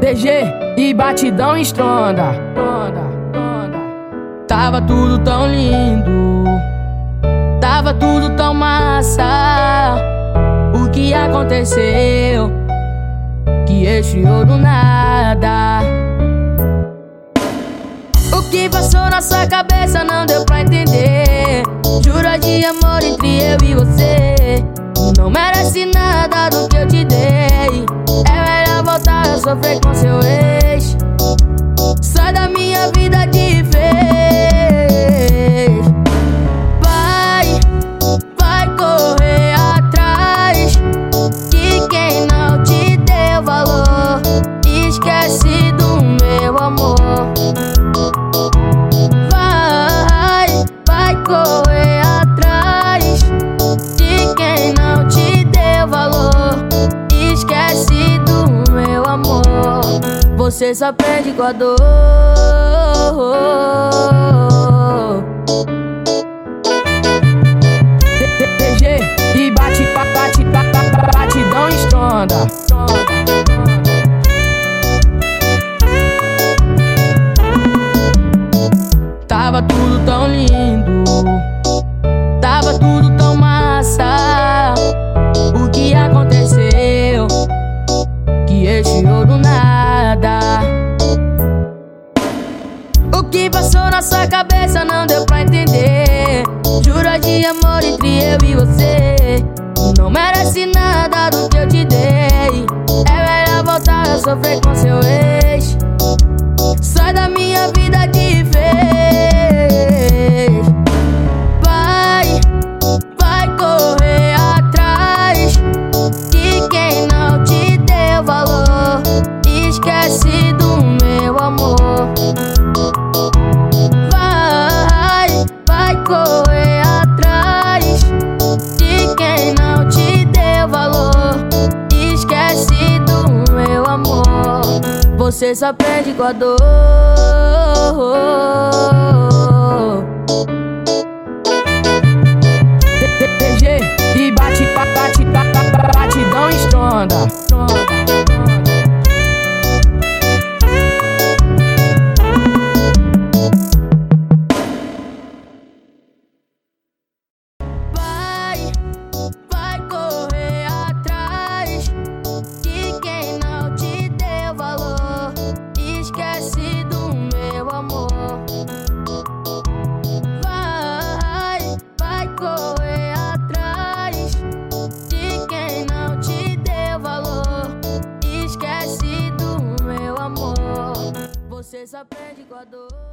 DG e batidão estronda. Tava tudo tão lindo, tava tudo tão massa. O que aconteceu? Que esfriou do nada. O que passou na sua cabeça não deu pra entender. Jura de amor entre eu e você. Não merece nada do que eu te dei. Voltar a sofrer com seu ex. Você só perde com a dor. DG e bate, bate, bate, batidão estronda. Que passou na sua cabeça não deu pra entender. Jura de amor entre eu e você. Não merece nada do que eu te dei. É melhor voltar a sofrer com seu ex. Você só perde com a dor. Você só perde com a dor.